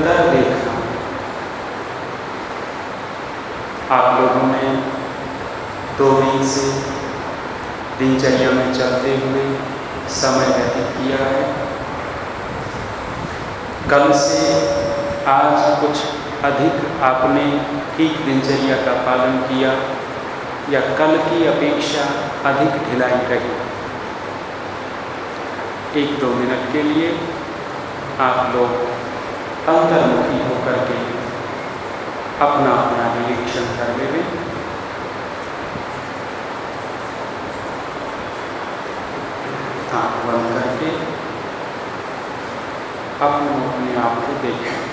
निरंतर देखना आप लोगों ने दो दिन से दिनचर्या में चलते हुए समय व्यतीत किया है। कल से आज कुछ अधिक आपने ठीक दिनचर्या का पालन किया या कल की अपेक्षा अधिक ढिलाई रही एक दो मिनट के लिए आप लोग अंतर्मुखी होकर के अपना अपना निरीक्षण कर में आँख बंद करके अपने अपने आप को देखें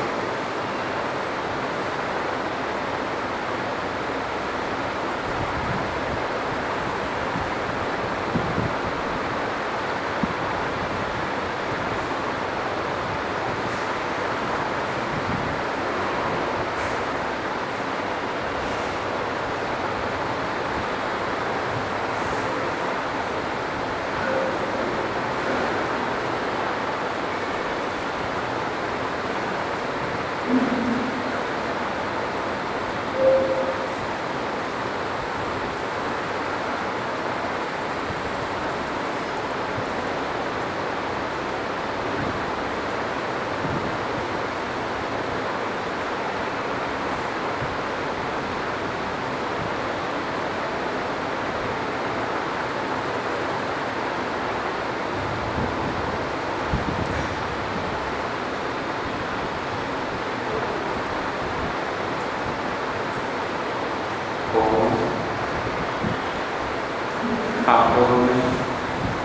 आप लोगों ने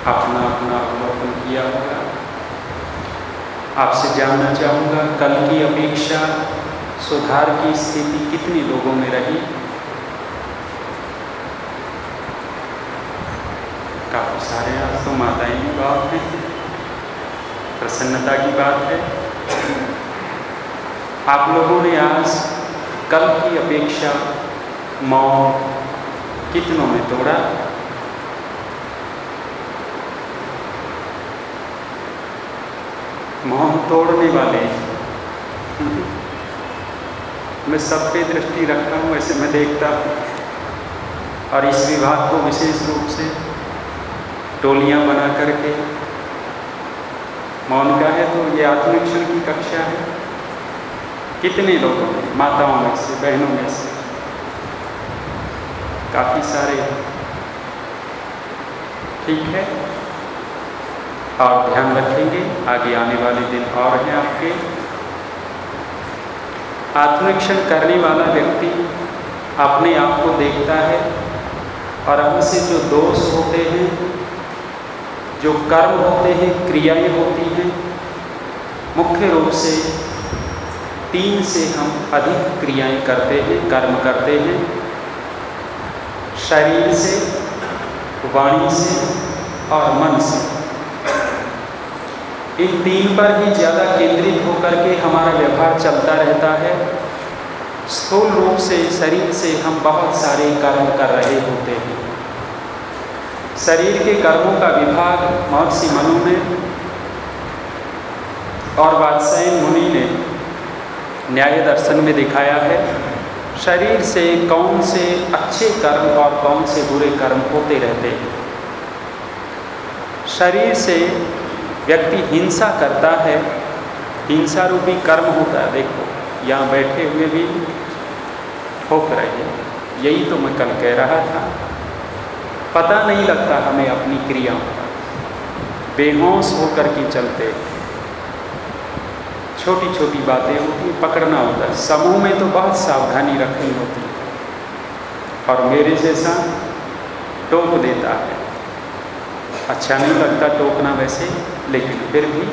अपना अपना अवलोकन किया होगा। आपसे जानना चाहूँगा, कल की अपेक्षा सुधार की स्थिति कितने लोगों में रही? काफ़ी सारे आज तो माताएँ की बात है। प्रसन्नता की बात है। आप लोगों ने आज कल की अपेक्षा मौन कितनों में तोड़ा? मौन तोड़ने वाले मैं सब पे दृष्टि रखता हूँ, ऐसे मैं देखता हूँ। और इस विभाग को विशेष रूप से टोलियाँ बना करके। मौन का है तो ये आत्मनिरीक्षण की कक्षा है। कितने लोगों में, माताओं में से, बहनों में से? काफ़ी सारे। ठीक है? और ध्यान रखेंगे, आगे आने वाले दिन और हैं आपके। आत्मनिरीक्षण करने वाला व्यक्ति अपने आप को देखता है और हमसे जो दोष होते हैं, जो कर्म होते हैं, क्रियाएँ होती हैं, मुख्य रूप से तीन से हम अधिक क्रियाएँ करते हैं, कर्म करते हैं। शरीर से, वाणी से और मन से। इन तीन पर ही ज़्यादा केंद्रित होकर के हमारा व्यवहार चलता रहता है। स्थूल रूप से, शरीर से हम बहुत सारे कर्म कर रहे होते हैं। शरीर के कर्मों का विभाग महर्षि मनु ने और बादशाह मुनि ने न्याय दर्शन में दिखाया है। शरीर से कौन से अच्छे कर्म और कौन से बुरे कर्म होते रहते हैं। शरीर से व्यक्ति हिंसा करता है, हिंसा रूपी कर्म होता है, देखो, यहाँ बैठे हुए भी ठोक रहे हैं। यही तो मैं कल कह रहा था। पता नहीं लगता हमें अपनी क्रियाओं का बेहोश होकर के चलते। छोटी छोटी बातें होती पकड़ना होता है। समूह में तो बहुत सावधानी रखनी होती है। और मेरे जैसा टोक देता है। अच्छा नहीं लगता टोकना वैसे, लेकिन फिर भी।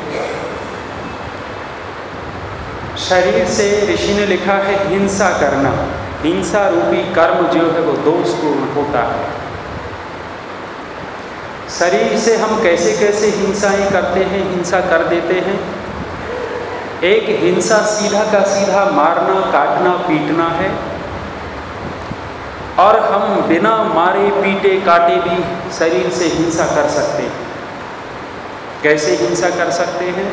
शरीर से ऋषि ने लिखा है, हिंसा करना। हिंसा रूपी कर्म जो है, वो दोषपूर्ण होता है। शरीर से हम कैसे कैसे हिंसाएँ करते हैं, हिंसा कर देते हैं। एक हिंसा सीधा का सीधा मारना, काटना, पीटना है। और हम बिना मारे पीटे काटे भी शरीर से हिंसा कर सकते हैं। कैसे हिंसा कर सकते हैं?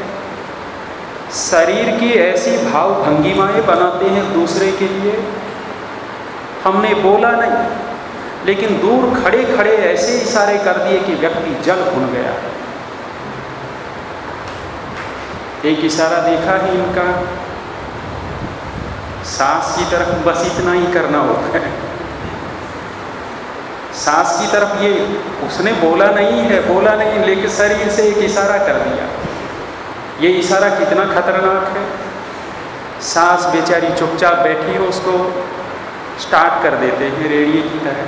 शरीर की ऐसी भाव भंगिमाएँ बनाते हैं दूसरे के लिए। हमने बोला नहीं, लेकिन दूर खड़े खड़े ऐसे इशारे कर दिए कि व्यक्ति जल भुन गया। एक इशारा देखा है इनका, सांस की तरफ़ बस इतना ही करना होता है। सांस की तरफ़ ये, उसने बोला नहीं है, बोला नहीं, लेकिन शरीर से एक इशारा कर दिया। ये इशारा कितना खतरनाक है। सांस बेचारी चुपचाप बैठी हो, उसको स्टार्ट कर देते हैं रेडियो की तरह।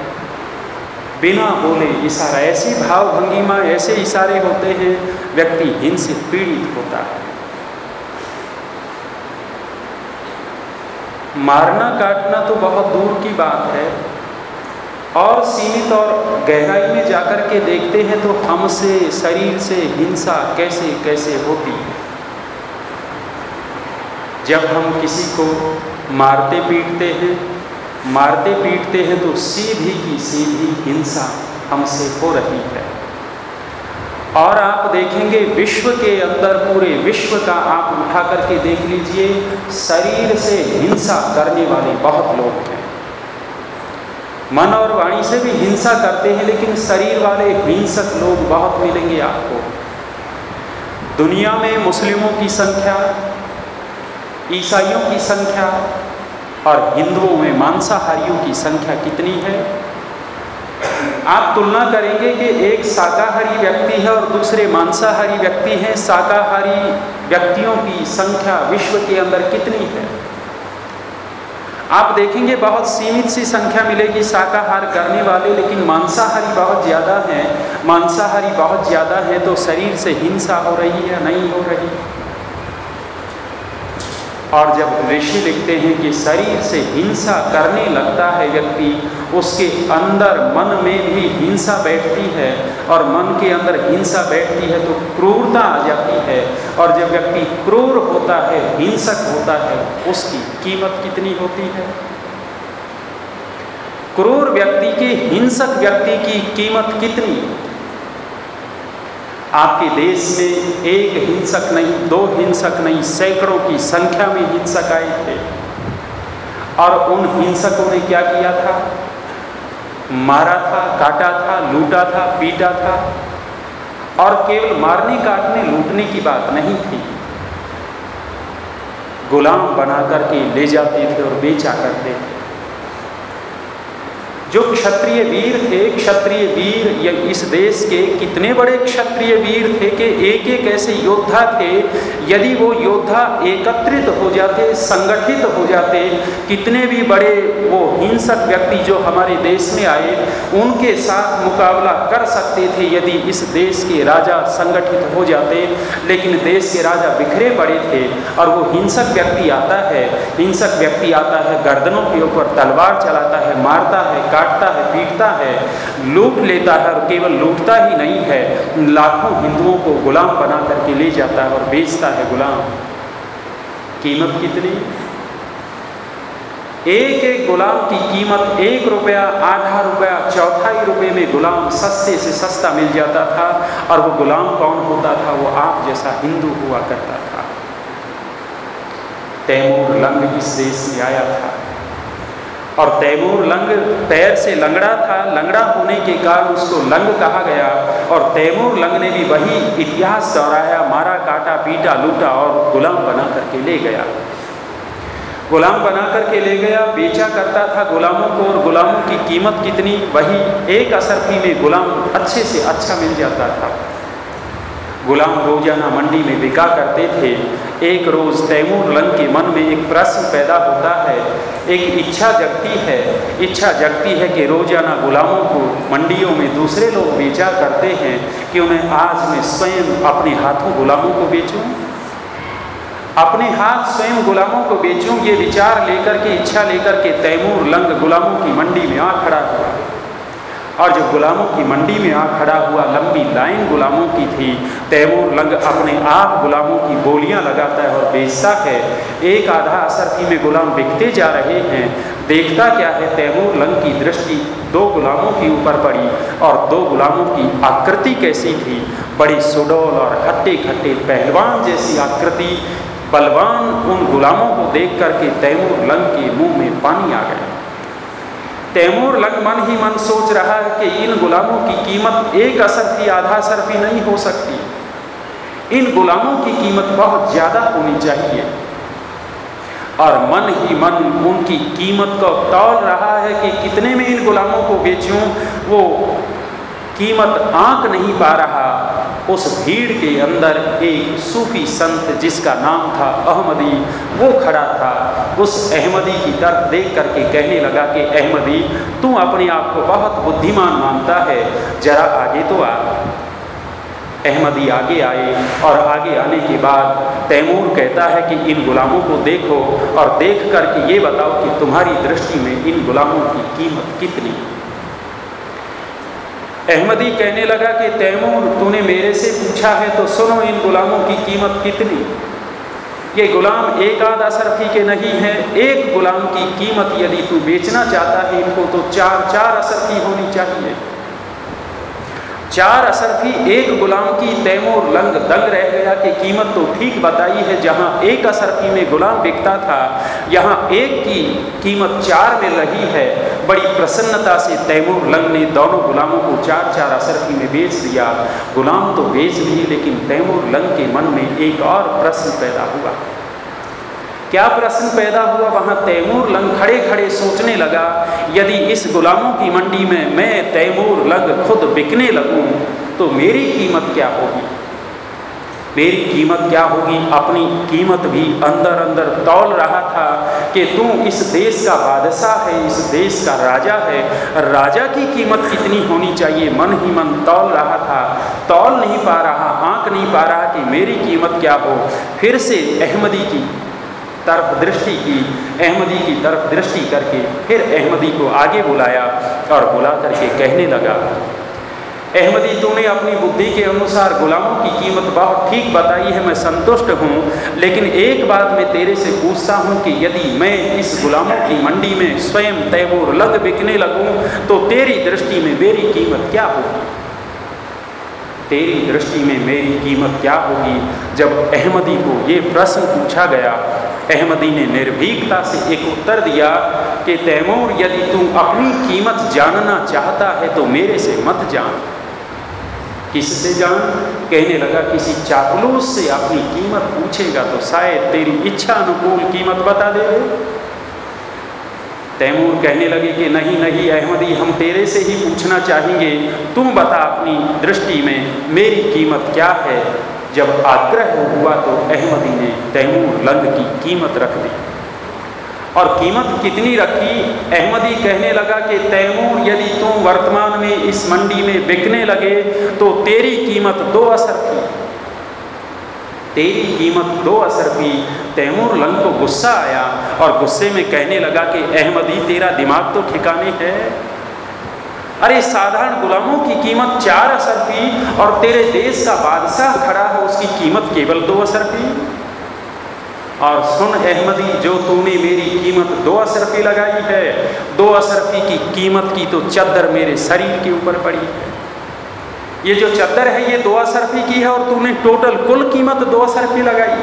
बिना बोले इशारा, ऐसी भाव भंगिमा ऐसे इशारे होते हैं, व्यक्ति हिंस पीड़ित होता है। मारना काटना तो बहुत दूर की बात है। और सीमित और गहराई में जाकर के देखते हैं तो हमसे, शरीर से हिंसा कैसे कैसे होती? है जब हम किसी को मारते पीटते हैं, मारते पीटते हैं तो सीधी की सीधी हिंसा हमसे हो रही है। और आप देखेंगे विश्व के अंदर, पूरे विश्व का आप उठा करके देख लीजिए, शरीर से हिंसा करने वाले बहुत लोग हैं। मन और वाणी से भी हिंसा करते हैं, लेकिन शरीर वाले हिंसक लोग बहुत मिलेंगे आपको। दुनिया में मुस्लिमों की संख्या, ईसाइयों की संख्या और हिंदुओं में मांसाहारियों की संख्या कितनी है? आप तुलना करेंगे कि एक शाकाहारी व्यक्ति है और दूसरे मांसाहारी व्यक्ति हैं। शाकाहारी व्यक्तियों की संख्या विश्व के अंदर कितनी है? आप देखेंगे बहुत सीमित सी संख्या मिलेगी, शाकाहार करने वाले, लेकिन मांसाहारी बहुत ज़्यादा हैं। मांसाहारी बहुत ज़्यादा हैं तो शरीर से हिंसा हो रही है, नहीं हो रही। और जब ऋषि लिखते हैं कि शरीर से हिंसा करने लगता है व्यक्ति उसके अंदर मन में भी हिंसा बैठती है और मन के अंदर हिंसा बैठती है तो क्रूरता आ जाती है। और जब व्यक्ति क्रूर होता है, हिंसक होता है, उसकी कीमत कितनी होती है? क्रूर व्यक्ति की, हिंसक व्यक्ति की कीमत कितनी? आपके देश में एक हिंसक नहीं, दो हिंसक नहीं, सैकड़ों की संख्या में हिंसक आए थे। और उन हिंसकों ने क्या किया था? मारा था, काटा था, लूटा था, पीटा था। और केवल मारने काटने, लूटने की बात नहीं थी। गुलाम बना करके ले जाते थे और बेचा करते थे। जो क्षत्रिय वीर थे, क्षत्रिय वीर इस देश के कितने बड़े क्षत्रिय वीर थे कि एक एक ऐसे योद्धा थे, यदि वो योद्धा एकत्रित हो जाते, संगठित हो जाते, कितने भी बड़े वो हिंसक व्यक्ति जो हमारे देश में आए, उनके साथ मुकाबला कर सकते थे यदि इस देश के राजा संगठित हो जाते, लेकिन देश के राजा बिखरे पड़े थे और वो हिंसक व्यक्ति आता है, हिंसक व्यक्ति आता है, गर्दनों के ऊपर तलवार चलाता है, मारता है काटता है, पीटता है, लूट लेता है और केवल लूटता ही नहीं है, लाखों हिंदुओं को गुलाम बना करके ले जाता है और बेचता है गुलाम। कीमत कितनी? एक एक गुलाम की कीमत एक रुपया, आधा रुपया, चौथाई रुपये में गुलाम सस्ते से सस्ता मिल जाता था और वो गुलाम कौन होता था? वो आप जैसा हिंदू हुआ करता था। तैमूर लंग इस देश में आया था। और तैमूर लंग पैर से लंगड़ा था। लंगड़ा होने के कारण उसको लंग कहा गया। और तैमूर लंग ने भी वही इतिहास दोहराया, मारा, काटा, पीटा, लूटा और गुलाम बना करके ले गया। गुलाम बना करके ले गया। बेचा करता था गुलामों को और गुलामों की कीमत कितनी, वही एक असरफी में गुलाम अच्छे से अच्छा मिल जाता था। गुलाम रोज़ाना मंडी में बिका करते थे। एक रोज़ तैमूर लंग के मन में एक प्रश्न पैदा होता है, एक इच्छा जगती है। इच्छा जगती है कि रोज़ाना गुलामों को मंडियों में दूसरे लोग बेचा करते हैं कि उन्हें आज मैं स्वयं अपने हाथों गुलामों को बेचूं? अपने हाथ स्वयं गुलामों को बेचूं, ये विचार लेकर के, इच्छा लेकर के तैमूर लंग गुलामों की मंडी में आ खड़ा हुआ। और जो गुलामों की मंडी में आ खड़ा हुआ लंबी लाइन गुलामों की थी, तैमूर लंग अपने आप गुलामों की बोलियाँ लगाता है और बेचता है। एक आधा असरफी में गुलाम बिकते जा रहे हैं। देखता क्या है तैमूर लंग की दृष्टि? दो गुलामों के ऊपर पड़ी और दो गुलामों की आकृति कैसी थी? बड़ी सुडौल और खट्टे खट्टे पहलवान जैसी आकृति। बलवान उन गुलामों को देख करके तैमूर लंग के मुँह में पानी आ गया। तैमूर लग मन ही मन सोच रहा है कि इन गुलामों की कीमत एक असरफी आधा असर भी नहीं हो सकती। इन गुलामों की कीमत बहुत ज़्यादा होनी चाहिए। और मन ही मन उनकी कीमत को तौल रहा है कि कितने में इन गुलामों को बेचूं, वो कीमत आंक नहीं पा रहा। उस भीड़ के अंदर एक सूफी संत जिसका नाम था अहमदी, वो खड़ा था। उस अहमदी की तरफ़ देख करके कहने लगा कि, अहमदी, तू अपने आप को बहुत बुद्धिमान मानता है। जरा आगे तो आ। अहमदी आगे आए और आगे आने के बाद तैमूर कहता है कि, इन गुलामों को देखो और देख करके ये बताओ कि तुम्हारी दृष्टि में इन गुलामों की कीमत कितनी? अहमदी कहने लगा कि, तैमूर, तूने मेरे से पूछा है तो सुनो इन गुलामों की कीमत कितनी? ये गुलाम एक आध असरफी के नहीं है, एक गुलाम की कीमत यदि तू बेचना चाहता है इनको तो चार चार असरफी होनी चाहिए। चार असर असरफी एक गुलाम की तैमूर लंग दंग रह गया कि कीमत तो ठीक बताई है, जहाँ एक असर असरफी में गुलाम बिकता था, यहाँ एक की कीमत चार में रही है। बड़ी प्रसन्नता से तैमूर लंग ने दोनों गुलामों को चार चार असर असरफी में बेच दिया। गुलाम तो बेच दिए, लेकिन तैमूर लंग के मन में एक और प्रश्न पैदा हुआ। क्या प्रश्न पैदा हुआ? वहाँ तैमूर लंग खड़े खड़े सोचने लगा, यदि इस गुलामों की मंडी में मैं तैमूर लंग खुद बिकने लगूं तो मेरी कीमत क्या होगी? मेरी कीमत क्या होगी? अपनी कीमत भी अंदर अंदर तौल रहा था कि तू इस देश का बादशाह है, इस देश का राजा है। राजा की कीमत कितनी होनी चाहिए? मन ही मन तौल रहा था। तौल नहीं पा रहा आंक नहीं पा रहा कि मेरी कीमत क्या हो। फिर से अहमदी की तरफ़ दृष्टि की, अहमदी की तरफ़ दृष्टि करके फिर अहमदी को आगे बुलाया और बुला करके कहने लगा, अहमदी, तूने अपनी बुद्धि के अनुसार गुलामों की कीमत बहुत ठीक बताई है, मैं संतुष्ट हूँ, लेकिन एक बात मैं तेरे से पूछता हूँ कि यदि मैं इस गुलामों की मंडी में स्वयं तैमूर लग बिकने लगूँ तो तेरी दृष्टि में मेरी कीमत क्या होगी? तेरी दृष्टि में मेरी कीमत क्या होगी? जब अहमदी को ये प्रश्न पूछा गया अहमदी ने निर्भीकता से एक उत्तर दिया कि तैमूर, यदि तू अपनी कीमत जानना चाहता है तो मेरे से मत जान। किससे जान? कहने लगा, किसी चापलूस से अपनी कीमत पूछेगा तो शायद तेरी इच्छा अनुकूल कीमत बता दे। तैमूर कहने लगे कि नहीं नहीं, अहमदी, हम तेरे से ही पूछना चाहेंगे। तुम बता अपनी दृष्टि में, मेरी कीमत क्या है? जब आग्रह हुआ तो अहमदी ने तैमूर लंग की कीमत रख दी। और कीमत कितनी रखी? अहमदी कहने लगा कि तैमूर, यदि तुम वर्तमान में इस मंडी में बिकने लगे तो तेरी कीमत दो असर की तेरी कीमत दो असर की तैमूर लंग को गुस्सा आया और गुस्से में कहने लगा कि अहमदी, तेरा दिमाग तो ठिकाने है। अरे साधारण गुलामों की कीमत चार असर की और तेरे देश का बादशाह खड़ा है, उसकी कीमत केवल दो असर की और सुन अहमदी, जो तूने मेरी कीमत दो असरफी लगाई है, दो असरफी की कीमत की तो चद्दर मेरे शरीर के ऊपर पड़ी है। ये जो चद्दर है, ये दो असरफी की है और तूने टोटल कुल कीमत दो असरफी लगाई।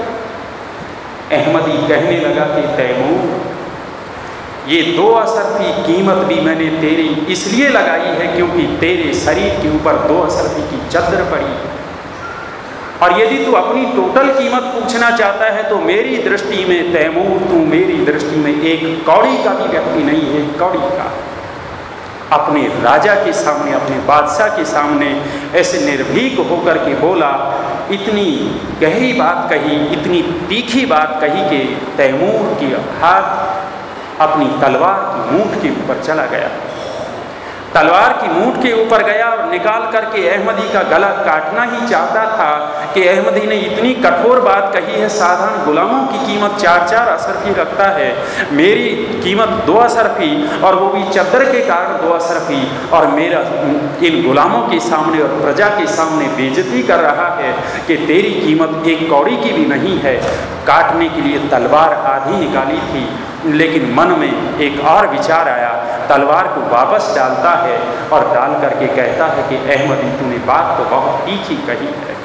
अहमदी कहने लगा कि तैमूर ये दो असर की कीमत भी मैंने तेरी इसलिए लगाई है क्योंकि तेरे शरीर के ऊपर दो असर की चद्र पड़ी है। और यदि तू अपनी टोटल कीमत पूछना चाहता है तो मेरी दृष्टि में तैमूर, तू मेरी दृष्टि में एक कौड़ी का भी व्यक्ति नहीं है, कौड़ी का। अपने राजा के सामने, अपने बादशाह के सामने ऐसे निर्भीक होकर के बोला, इतनी गहरी बात कही, इतनी तीखी बात कही कि तैमूर के हाथ अपनी तलवार की मूठ के ऊपर चला गया। तलवार की मूठ के ऊपर गया और निकाल करके अहमदी का गला काटना ही चाहता था कि अहमदी ने इतनी कठोर बात कही है, साधारण गुलामों की कीमत चार चार असरफी रखता है। मेरी कीमत दो असरफी और वो भी चद्दर के कारण दो असर असरफी और मेरा इन गुलामों के सामने और प्रजा के सामने बेजती कर रहा है कि तेरी कीमत एक कौड़ी की भी नहीं है। काटने के लिए तलवार आधी निकाली थी लेकिन मन में एक और विचार आया, तलवार को वापस डालता है और डाल करके कहता है कि, अहमदी, तूने बात तो बहुत तीखी कही है।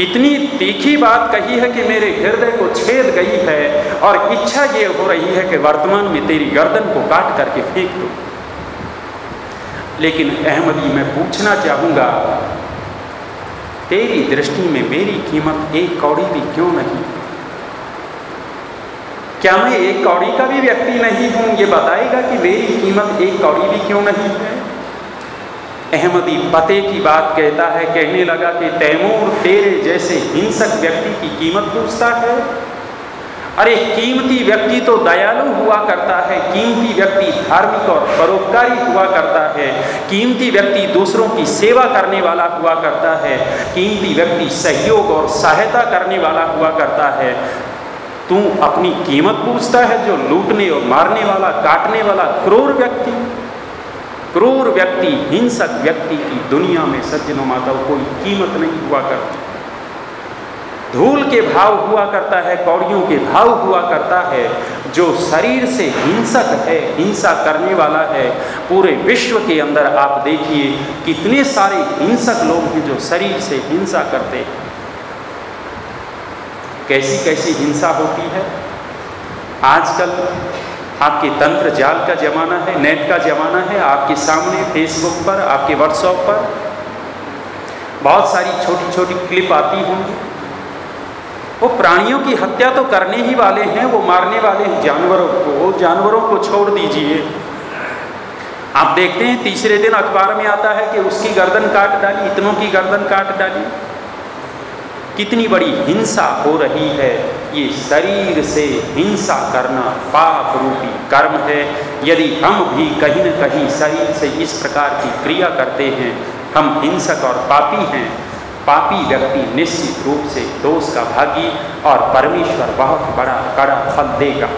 इतनी तीखी बात कही है कि मेरे हृदय को छेद गई है और इच्छा ये हो रही है कि वर्तमान में तेरी गर्दन को काट करके फेंक दो। लेकिन अहमदी मैं पूछना चाहूँगा, तेरी दृष्टि में मेरी कीमत एक कौड़ी भी क्यों नहीं? क्या मैं एक कौड़ी का भी व्यक्ति नहीं हूँ? ये बताएगा कि मेरी कीमत एक कौड़ी भी क्यों नहीं है? अहमदी पते की बात कहता है, कहने लगा कि तैमूर तेरे जैसे हिंसक व्यक्ति की कीमत पूछता है। अरे, कीमती व्यक्ति तो दयालु हुआ करता है, कीमती व्यक्ति धार्मिक और परोपकारी हुआ करता है, कीमती व्यक्ति दूसरों की सेवा करने वाला हुआ करता है, कीमती व्यक्ति सहयोग और सहायता करने वाला हुआ करता है। तू अपनी कीमत पूछता है जो लूटने और मारने वाला, काटने वाला क्रूर व्यक्ति। क्रूर व्यक्ति, हिंसक व्यक्ति की दुनिया में सज्जनों माताओं, कोई कीमत नहीं हुआ करती। धूल के भाव हुआ करता है, कौड़ियों के भाव हुआ करता है, जो शरीर से हिंसक है, हिंसा करने वाला है। पूरे विश्व के अंदर आप देखिए, कितने सारे हिंसक लोग हैं जो शरीर से हिंसा करते हैं। कैसी कैसी हिंसा होती है। आजकल आपके तंत्र जाल का ज़माना है, नेट का ज़माना है, आपके सामने फेसबुक पर, आपके व्हाट्सएप पर बहुत सारी छोटी छोटी क्लिप आती होंगी। वो प्राणियों की हत्या तो करने ही वाले हैं, वो मारने वाले हैं। जानवरों को जानवरों को छोड़ दीजिए। आप देखते हैं, तीसरे दिन अखबार में आता है कि उसकी गर्दन काट डाली, इतनों की गर्दन काट डाली। कितनी बड़ी हिंसा हो रही है, ये शरीर से हिंसा करना पाप रूपी कर्म है। यदि हम भी कहीं न कहीं शरीर से इस प्रकार की क्रिया करते हैं, हम हिंसक और पापी हैं। पापी व्यक्ति निश्चित रूप से दोष का भागी और परमेश्वर बहुत बड़ा, कड़ा फल देगा।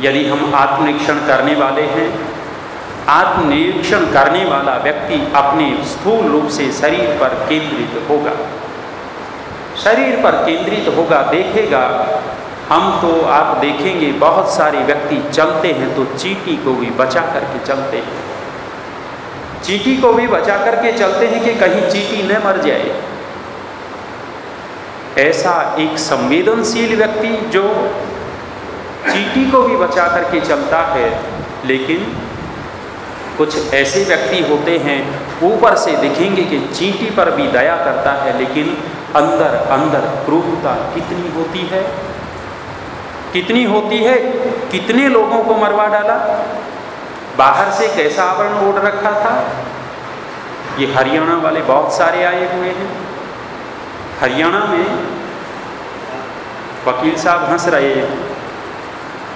यदि हम आत्मनिरीक्षण करने वाले हैं आत्मनिरीक्षण करने वाला व्यक्ति अपने स्थूल रूप से शरीर पर केंद्रित होगा। शरीर पर केंद्रित होगा, देखेगा। हम तो आप देखेंगे, बहुत सारे व्यक्ति चलते हैं तो चीटी को भी बचा करके चलते हैं। चीटी को भी बचा करके चलते हैं कि कहीं चीटी न मर जाए। ऐसा एक संवेदनशील व्यक्ति जो चीटी को भी बचा करके चलता है, लेकिन कुछ ऐसे व्यक्ति होते हैं, ऊपर से दिखेंगे कि चींटी पर भी दया करता है, लेकिन अंदर अंदर क्रूरता कितनी होती है? कितनी होती है? कितने लोगों को मरवा डाला? बाहर से कैसा आवरण ओढ़ रखा था? ये हरियाणा वाले बहुत सारे आए हुए हैं। हरियाणा में वकील साहब हंस रहे हैं।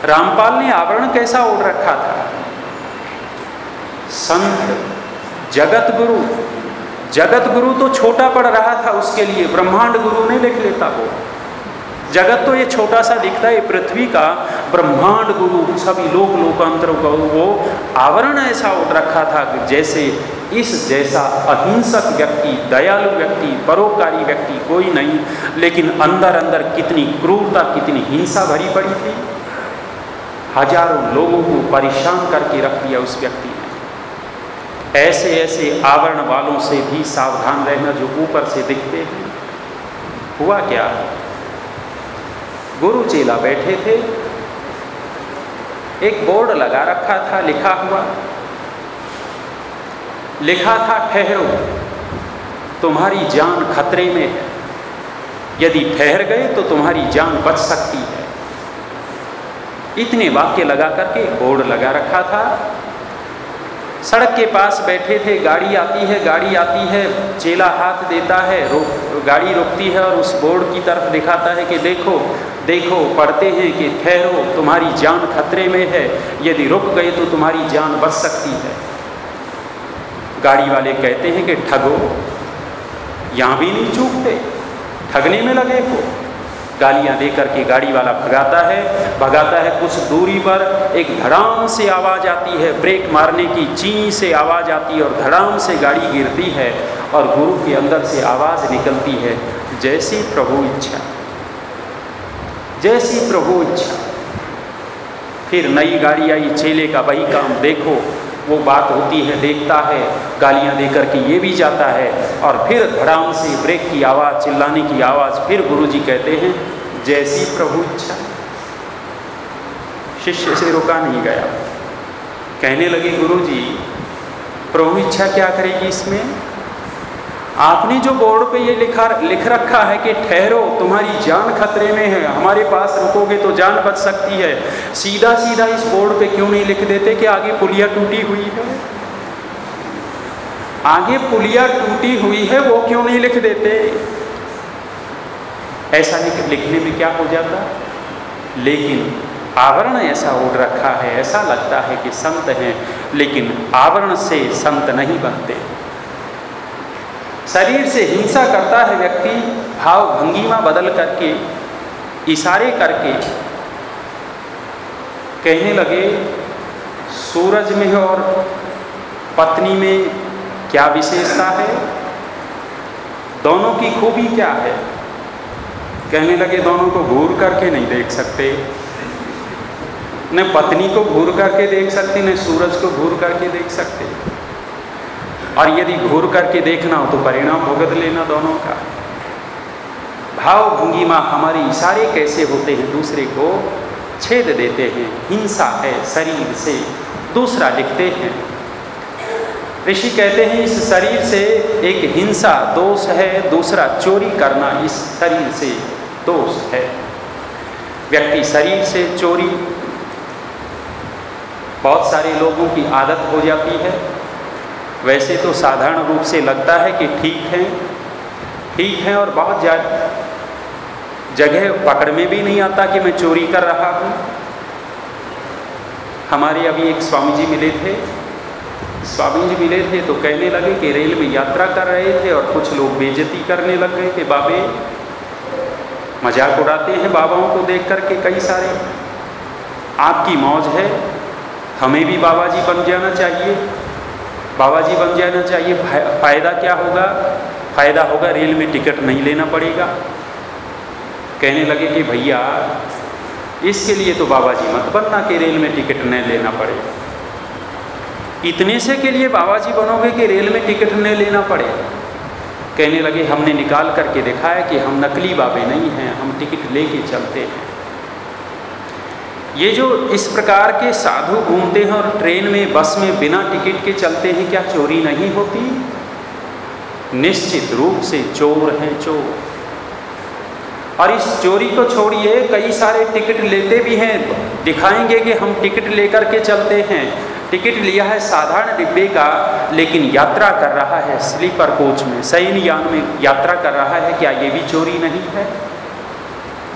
रामपाल ने आवरण कैसा ओढ़ रखा था? संत, जगत गुरु। जगत गुरु तो छोटा पड़ रहा था उसके लिए, ब्रह्मांड गुरु नहीं लिख लेता वो। जगत तो ये छोटा सा दिखता है पृथ्वी का ब्रह्मांड गुरु, सभी लोक लोकांतर का वो आवरण ऐसा उठ रखा था कि जैसे इस जैसा अहिंसक व्यक्ति, दयालु व्यक्ति, परोपकारी व्यक्ति कोई नहीं, लेकिन अंदर अंदर कितनी क्रूरता, कितनी हिंसा भरी पड़ी थी। हज़ारों लोगों को परेशान करके रख दिया उस व्यक्ति ऐसे ऐसे आवरण वालों से भी सावधान रहना जो ऊपर से दिखते हैं। हुआ क्या? गुरु चेला बैठे थे। एक बोर्ड लगा रखा था, लिखा हुआ। लिखा था, ठहरो। तुम्हारी जान खतरे में है। यदि ठहर गए तो तुम्हारी जान बच सकती है। इतने वाक्य लगा करके बोर्ड लगा रखा था। सड़क के पास बैठे थे, गाड़ी आती है, गाड़ी आती है चेला हाथ देता है, रोक, गाड़ी रोकती है और उस बोर्ड की तरफ़ दिखाता है कि देखो देखो, पढ़ते हैं कि ठहरो, तुम्हारी जान खतरे में है, यदि रुक गए तो तुम्हारी जान बच सकती है। गाड़ी वाले कहते हैं कि ठगो, यहाँ भी नहीं चूकते, ठगने में लगे को गालियाँ देकर के गाड़ी वाला भगाता है भगाता है, कुछ दूरी पर एक धड़ाम से आवाज़ आती है, ब्रेक मारने की ची से आवाज़ आती है और धड़ाम से गाड़ी गिरती है और गुरु के अंदर से आवाज़ निकलती है, जैसी प्रभु इच्छा। जैसी प्रभु इच्छा। फिर नई गाड़ी आई, चेले का वही काम देखो वो बात होती है, देखता है, गालियाँ देकर के ये भी जाता है और फिर धड़ाम से ब्रेक की आवाज़, चिल्लाने की आवाज़ फिर गुरुजी कहते हैं, जैसी प्रभु इच्छा। शिष्य से रुका नहीं गया। कहने लगे, गुरुजी, प्रभु इच्छा क्या करेगी इसमें? आपने जो बोर्ड पे ये लिखा, लिख रखा है कि ठहरो, तुम्हारी जान खतरे में है, हमारे पास रुकोगे तो जान बच सकती है। सीधा सीधा इस बोर्ड पे क्यों नहीं लिख देते कि आगे पुलिया टूटी हुई है? आगे पुलिया टूटी हुई है, वो क्यों नहीं लिख देते? ऐसा लिखने में क्या हो जाता? लेकिन आवरण ऐसा उड़ रखा है, ऐसा लगता है कि संत हैं, लेकिन आवरण से संत नहीं बनते। शरीर से हिंसा करता है व्यक्ति, भाव भंगिमा बदल करके, इशारे करके, कहने लगे, सूरज में और पत्नी में क्या विशेषता है? दोनों की खूबी क्या है? कहने लगे, दोनों को घूर करके नहीं देख सकते। न पत्नी को घूर करके देख सकते, न सूरज को घूर करके देख सकते। और यदि घूर करके देखना हो तो परिणाम भुगत लेना दोनों का। भाव भंगिमा हमारे इशारे कैसे होते हैं, दूसरे को छेद देते हैं। हिंसा है शरीर से, दूसरा लिखते हैं। ऋषि कहते हैं, इस शरीर से एक हिंसा दोष है, दूसरा चोरी करना इस शरीर से दोष है। व्यक्ति शरीर से चोरी, बहुत सारे लोगों की आदत हो जाती है। वैसे तो साधारण रूप से लगता है कि ठीक है ठीक है और बहुत ज़्यादा जगह पकड़ में भी नहीं आता कि मैं चोरी कर रहा हूँ। हमारे अभी एक स्वामी जी मिले थे। स्वामी जी मिले थे तो कहने लगे कि रेल में यात्रा कर रहे थे और कुछ लोग बेजती करने लग गए कि बाबे, मज़ाक उड़ाते हैं बाबाओं को देख कर के कई सारे। आपकी मौज है, हमें भी बाबा जी बन जाना चाहिए। बाबा जी बन जाना चाहिए। फ़ायदा क्या होगा? फ़ायदा होगा रेल में टिकट नहीं लेना पड़ेगा। कहने लगे कि भैया, इसके लिए तो बाबा जी मत बनना कि रेल में टिकट नहीं लेना पड़े। इतने से के लिए बाबा जी बनोगे कि रेल में टिकट नहीं लेना पड़े? कहने लगे, हमने निकाल करके दिखाया कि हम नकली बाबे नहीं हैं, हम टिकट लेके चलते हैं। ये जो इस प्रकार के साधु घूमते हैं और ट्रेन में, बस में बिना टिकट के चलते हैं, क्या चोरी नहीं होती? निश्चित रूप से चोर है चोर। और इस चोरी को छोड़िए, कई सारे टिकट लेते भी हैं। दिखाएँगे कि हम टिकट लेकर के चलते हैं। टिकट लिया है साधारण डिब्बे का, लेकिन यात्रा कर रहा है स्लीपर कोच में। सैन यान में यात्रा कर रहा है, क्या ये भी चोरी नहीं है?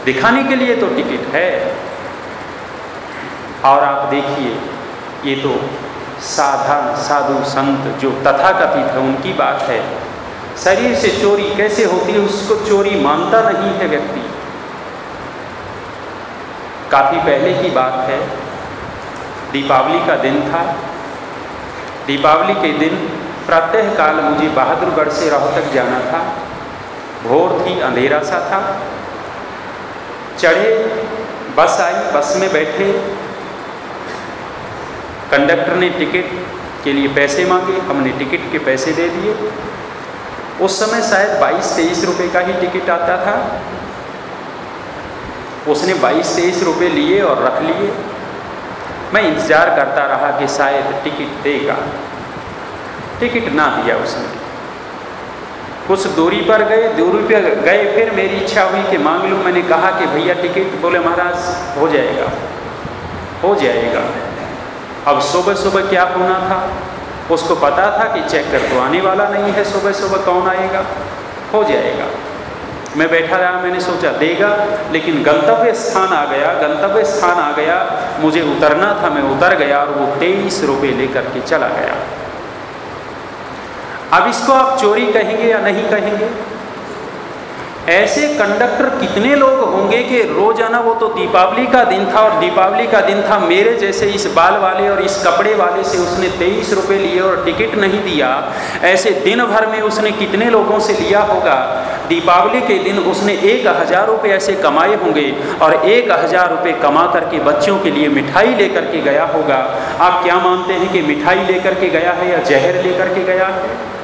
दिखाने के लिए तो टिकट है। और आप देखिए, ये तो साधारण साधु संत जो तथाकथित है, उनकी बात है। शरीर से चोरी कैसे होती है, उसको चोरी मानता नहीं है व्यक्ति। काफ़ी पहले की बात है, दीपावली का दिन था। दीपावली के दिन प्रातः काल मुझे बहादुरगढ़ से रोहतक जाना था। भोर थी, अंधेरा सा था। चढ़े, बस आई, बस में बैठे कंडक्टर ने टिकट के लिए पैसे मांगे, हमने टिकट के पैसे दे दिए। उस समय शायद बाईस तेईस रुपये का ही टिकट आता था। उसने बाईस तेईस रुपये लिए और रख लिए। मैं इंतज़ार करता रहा कि शायद टिकट देगा। टिकट ना दिया उसने। कुछ दूरी पर गए, दूरी पर गए, फिर मेरी इच्छा हुई कि मांग लूँ। मैंने कहा कि भैया टिकट, बोले महाराज, हो जाएगा। हो जाएगा। अब सुबह सुबह क्या होना था? उसको पता था कि चेक कर तो आने वाला नहीं है सुबह सुबह कौन आएगा? हो जाएगा। मैं बैठा रहा, मैंने सोचा, देगा, लेकिन गंतव्य स्थान आ गया, गंतव्य स्थान आ गया, मुझे उतरना था, मैं उतर गया और वो तेईस रुपये लेकर के चला गया। अब इसको आप चोरी कहेंगे या नहीं कहेंगे? ऐसे कंडक्टर कितने लोग होंगे कि रोज़ाना वो तो दीपावली का दिन था और दीपावली का दिन था मेरे जैसे इस बाल वाले और इस कपड़े वाले से उसने तेईस रुपये लिए और टिकट नहीं दिया। ऐसे दिन भर में उसने कितने लोगों से लिया होगा? दीपावली के दिन उसने एक हज़ार रुपये ऐसे कमाए होंगे और एक हज़ार रुपये कमा करके बच्चों के लिए मिठाई लेकर के गया होगा। आप क्या मानते हैं कि मिठाई लेकर के गया है या जहर लेकर के गया है?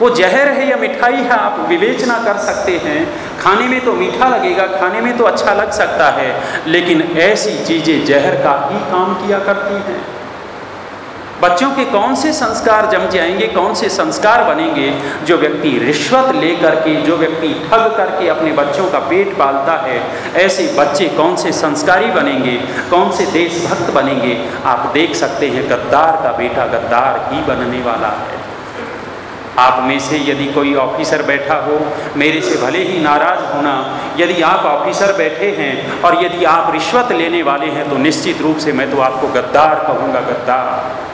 वो जहर है या मिठाई है, आप विवेचना कर सकते हैं। खाने में तो मीठा लगेगा, खाने में तो अच्छा लग सकता है, लेकिन ऐसी चीज़ें जहर का ही काम किया करती हैं। बच्चों के कौन से संस्कार जम जाएँगे, कौन से संस्कार बनेंगे, जो व्यक्ति रिश्वत लेकर के, जो व्यक्ति ठग करके अपने बच्चों का पेट पालता है, ऐसे बच्चे कौन से संस्कारी बनेंगे, कौन से देशभक्त बनेंगे, आप देख सकते हैं, गद्दार का बेटा गद्दार ही बनने वाला है। आप में से यदि कोई ऑफिसर बैठा हो, मेरे से भले ही नाराज़ होना, यदि आप ऑफिसर बैठे हैं और यदि आप रिश्वत लेने वाले हैं तो निश्चित रूप से मैं तो आपको गद्दार कहूँगा, गद्दार।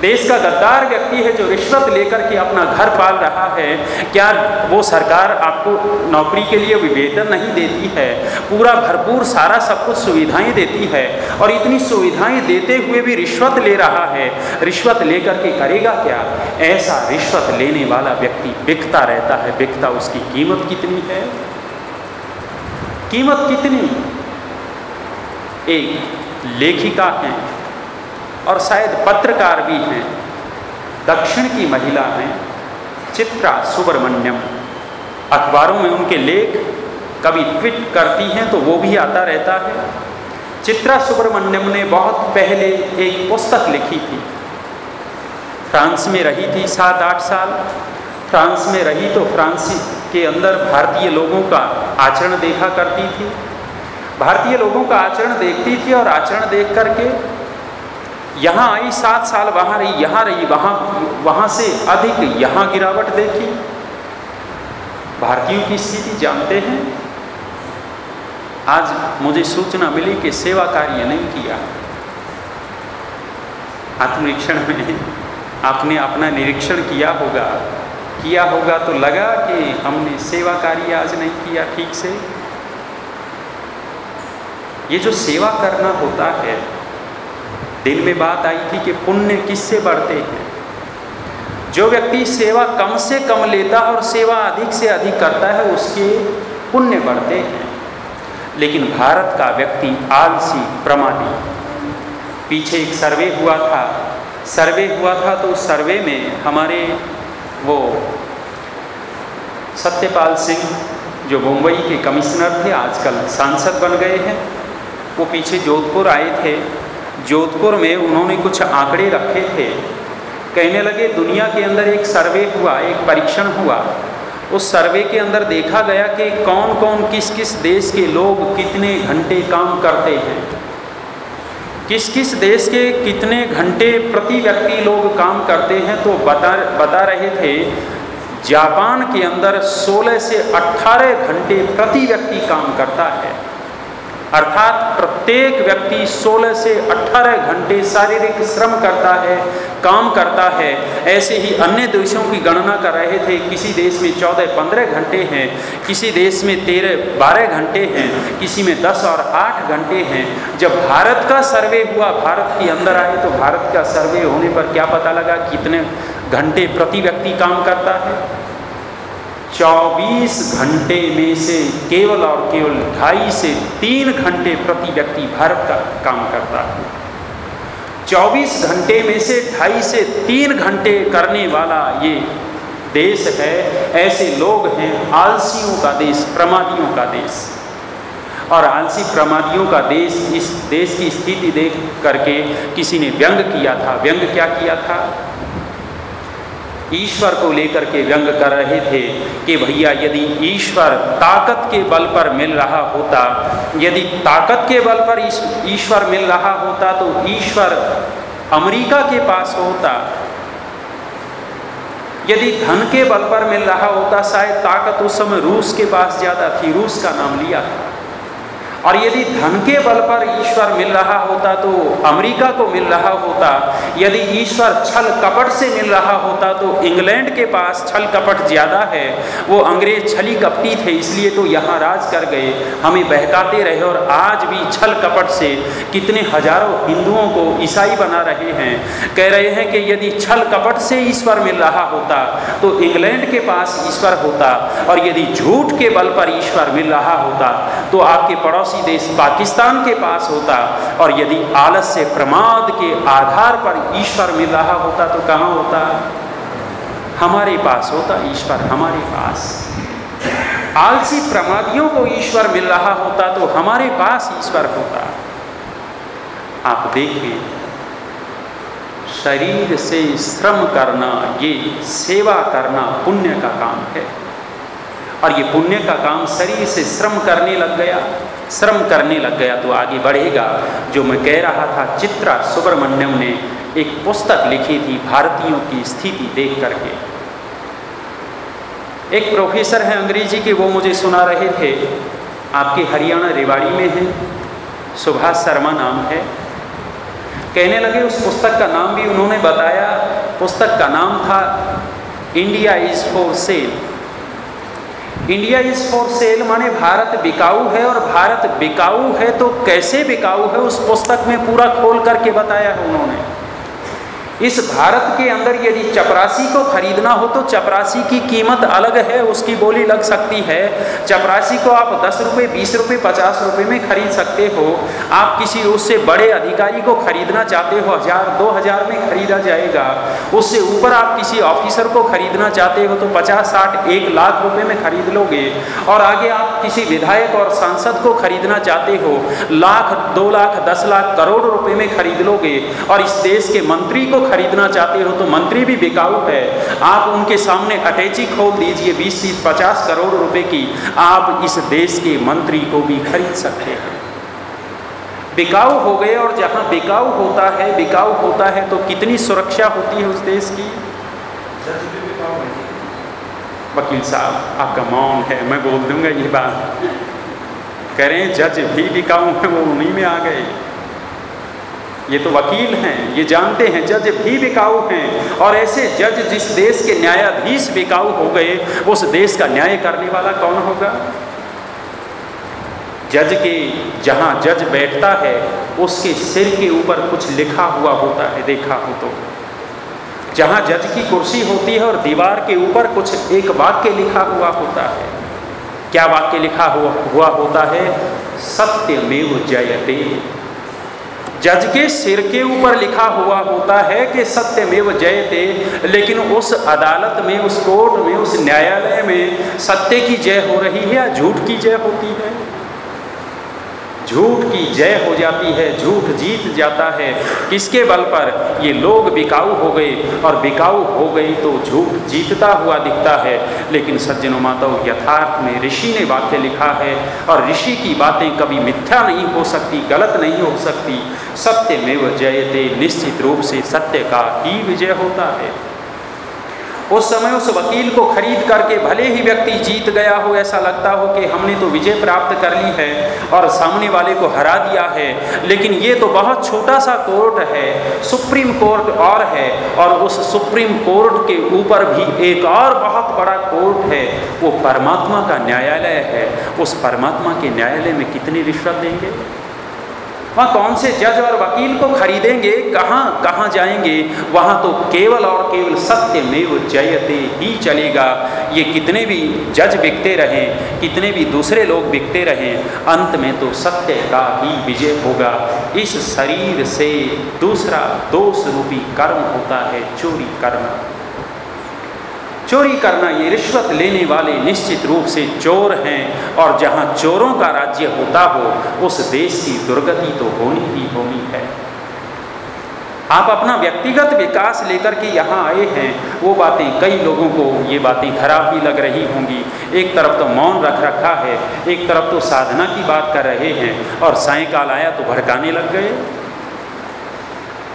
देश का गद्दार व्यक्ति है जो रिश्वत लेकर के अपना घर पाल रहा है, क्या वो सरकार आपको नौकरी के लिए विवेचन नहीं देती है? पूरा भरपूर सारा सब कुछ सुविधाएँ देती है और इतनी सुविधाएँ देते हुए भी रिश्वत ले रहा है। रिश्वत लेकर के करेगा क्या? ऐसा रिश्वत लेने वाला व्यक्ति बिकता रहता है। बिकता उसकी कीमत कितनी है? कीमत कितनी? एक लेखिका है। और शायद पत्रकार भी हैं। दक्षिण की महिला हैं, चित्रा सुब्रमण्यम। अखबारों में उनके लेख कभी ट्वीट करती हैं तो वो भी आता रहता है। चित्रा सुब्रमण्यम ने बहुत पहले एक पुस्तक लिखी थी। फ्रांस में रही थी सात आठ साल। फ्रांस में रही तो फ्रांस के अंदर भारतीय लोगों का आचरण देखा करती थी। भारतीय लोगों का आचरण देखती थी और आचरण देख करके यहाँ आई सात साल, वहाँ रही, यहाँ रही, वहाँ वहाँ से अधिक यहाँ गिरावट देखी। भारतीयों की स्थिति जानते हैं। आज मुझे सूचना मिली कि सेवा कार्य नहीं किया। आत्मनिरीक्षण में आपने अपना निरीक्षण किया होगा। किया होगा तो लगा कि हमने सेवा कार्य आज नहीं किया ठीक से। ये जो सेवा करना होता है दिन में बात आई थी कि पुण्य किससे बढ़ते हैं? जो व्यक्ति सेवा कम से कम लेता है और सेवा अधिक से अधिक करता है, उसके पुण्य बढ़ते हैं। लेकिन भारत का व्यक्ति आलसी, प्रमादी। पीछे एक सर्वे हुआ था। सर्वे हुआ था तो उस सर्वे में हमारे वो सत्यपाल सिंह, जो मुंबई के कमिश्नर थे, आजकल सांसद बन गए हैं। वो पीछे जोधपुर आए थे। जोधपुर में उन्होंने कुछ आंकड़े रखे थे। कहने लगे, दुनिया के अंदर एक सर्वे हुआ, एक परीक्षण हुआ। उस सर्वे के अंदर देखा गया कि कौन कौन किस किस देश के लोग कितने घंटे काम करते हैं। किस किस देश के कितने घंटे प्रति व्यक्ति लोग काम करते हैं तो बता बता रहे थे, जापान के अंदर 16 से 18 घंटे प्रति व्यक्ति काम करता है। अर्थात प्रत्येक व्यक्ति 16 से 18 घंटे शारीरिक श्रम करता है, काम करता है। ऐसे ही अन्य देशों की गणना कर रहे थे, किसी देश में 14-15 घंटे हैं, किसी देश में 13-12 घंटे हैं, किसी में 10 और 8 घंटे हैं। जब भारत का सर्वे हुआ, भारत के अंदर आए तो भारत का सर्वे होने पर क्या पता लगा कितने घंटे प्रति व्यक्ति काम करता है। 24 घंटे में से केवल और केवल ढाई से तीन घंटे प्रति व्यक्ति भारत का काम करता है। 24 घंटे में से ढाई से तीन घंटे करने वाला ये देश है, ऐसे लोग हैं आलसियों का देश, प्रमादियों का देश। और आलसी प्रमादियों का देश, इस देश की स्थिति देख करके किसी ने व्यंग किया था। व्यंग क्या किया था? ईश्वर को लेकर के व्यंग कर रहे थे कि भैया, यदि ईश्वर ताकत के बल पर मिल रहा होता, यदि ताकत के बल पर ईश्वर मिल रहा होता तो ईश्वर अमेरिका के पास होता। यदि धन के बल पर मिल रहा होता, शायद ताकत उस समय रूस के पास ज़्यादा थी। रूस का नाम लिया था। और यदि धन के बल पर ईश्वर मिल रहा होता तो अमेरिका को मिल रहा होता। यदि ईश्वर छल कपट से मिल रहा होता तो इंग्लैंड के पास छल कपट ज़्यादा है। वो अंग्रेज़ छली कपटी थे, इसलिए तो यहाँ राज कर गए। हमें बहकाते रहे और आज भी छल कपट से कितने हज़ारों हिंदुओं को ईसाई बना रहे हैं। कह रहे हैं कि यदि छल कपट से ईश्वर मिल रहा होता तो इंग्लैंड के पास ईश्वर होता और यदि झूठ के बल पर ईश्वर मिल रहा होता तो आपके पड़ोसी पड़ोसी देश पाकिस्तान के पास होता और यदि आलस्य प्रमाद के आधार पर ईश्वर मिल रहा होता तो कहाँ होता? हमारे पास होता ईश्वर, हमारे पास। आलसी प्रमादियों को ईश्वर मिल रहा होता तो हमारे पास ईश्वर होता। आप देखिए, शरीर से श्रम करना, ये सेवा करना पुण्य का काम है। और ये पुण्य का काम शरीर से श्रम करने लग गया। श्रम करने लग गया तो आगे बढ़ेगा। जो मैं कह रहा था, चित्रा सुब्रमण्यम ने एक पुस्तक लिखी थी, भारतीयों की स्थिति देख करके। एक प्रोफेसर हैं अंग्रेज़ी के, वो मुझे सुना रहे थे। आपके हरियाणा रेवाड़ी में है। सुभाष शर्मा नाम है। कहने लगे, उस पुस्तक का नाम भी उन्होंने बताया। पुस्तक का नाम था, India is for sale. India is for sale माने भारत बिकाऊ है और भारत बिकाऊ है तो कैसे बिकाऊ है उस पुस्तक में पूरा खोल करके बताया है उन्होंने। इस भारत के अंदर यदि चपरासी को खरीदना हो तो चपरासी की कीमत अलग है, उसकी बोली लग सकती है। चपरासी को आप दस रुपये बीस रुपये पचास रुपये में खरीद सकते हो। आप किसी उससे बड़े अधिकारी को खरीदना चाहते हो, हज़ार, दो हज़ार में खरीदा जाएगा। उससे ऊपर आप किसी ऑफिसर को खरीदना चाहते हो तो पचास, साठ, एक लाख रुपये में खरीद लोगे। और आगे आप किसी विधायक और सांसद को खरीदना चाहते हो, लाख, दो लाख, दस लाख, करोड़ रुपये में खरीद लोगे। और इस देश के मंत्री को खरीदना चाहते हो तो मंत्री भी बिकाऊ है। आप उनके सामने अटैची खोल दीजिए, बीस तीस पचास करोड़ रुपए की। आप इस देश के मंत्री को भी खरीद सकते हैं। बिकाऊ हो गए और जहाँ बिकाऊ होता है बिकाऊ होता है तो कितनी सुरक्षा होती है उस देश की? वकील साहब, आपका मौन है, मैं बोल दूँगा ये बात। करें जज भी बिकाऊ है, वो उन्हीं में आ गए। ये तो वकील हैं, ये जानते हैं, जज भी बिकाऊ हैं। और ऐसे जज जिस देश के न्यायाधीश बिकाऊ हो गए, उस देश का न्याय करने वाला कौन होगा? जज के जहाँ जज बैठता है, उसके सिर के ऊपर कुछ लिखा हुआ होता है, देखा हो तो। जहाँ जज की कुर्सी होती है और दीवार के ऊपर कुछ एक वाक्य लिखा हुआ होता है। क्या वाक्य लिखा हुआ हुआ होता है? सत्य सत्यमेव जयते। जज के सिर के ऊपर लिखा हुआ होता है कि सत्य में वो जयते, लेकिन उस अदालत में, उस कोर्ट में, उस न्यायालय में सत्य की जय हो रही है या झूठ की जय होती है? झूठ की जय हो जाती है, झूठ जीत जाता है। किसके बल पर? ये लोग बिकाऊ हो गए, और बिकाऊ हो गई तो झूठ जीतता हुआ दिखता है। लेकिन सज्जनों माताओं, यथार्थ में ऋषि ने वाक्य लिखा है, और ऋषि की बातें कभी मिथ्या नहीं हो सकती, गलत नहीं हो सकती। सत्य में वह जयते, निश्चित रूप से सत्य का ही विजय होता है। उस समय उस वकील को खरीद करके भले ही व्यक्ति जीत गया हो, ऐसा लगता हो कि हमने तो विजय प्राप्त कर ली है और सामने वाले को हरा दिया है। लेकिन ये तो बहुत छोटा सा कोर्ट है, सुप्रीम कोर्ट और है और उस सुप्रीम कोर्ट के ऊपर भी एक और बहुत बड़ा कोर्ट है, वो परमात्मा का न्यायालय है। उस परमात्मा के न्यायालय में कितनी रिश्वत देंगे? वहाँ कौन से जज और वकील को खरीदेंगे, कहाँ कहाँ जाएँगे? वहाँ तो केवल और केवल सत्य में जयते ही चलेगा। ये कितने भी जज बिकते रहें, कितने भी दूसरे लोग बिकते रहें, अंत में तो सत्य का ही विजय होगा। इस शरीर से दूसरा दोष रूपी कर्म होता है, चोरी करना। चोरी करना ये रिश्वत लेने वाले निश्चित रूप से चोर हैं, और जहाँ चोरों का राज्य होता हो, उस देश की दुर्गति तो होनी ही होनी है। आप अपना व्यक्तिगत विकास लेकर के यहाँ आए हैं, वो बातें कई लोगों को, ये बातें खराब भी लग रही होंगी। एक तरफ़ तो मौन रख रखा है, एक तरफ़ तो साधना की बात कर रहे हैं, और सायकाल आया तो भड़काने लग गए।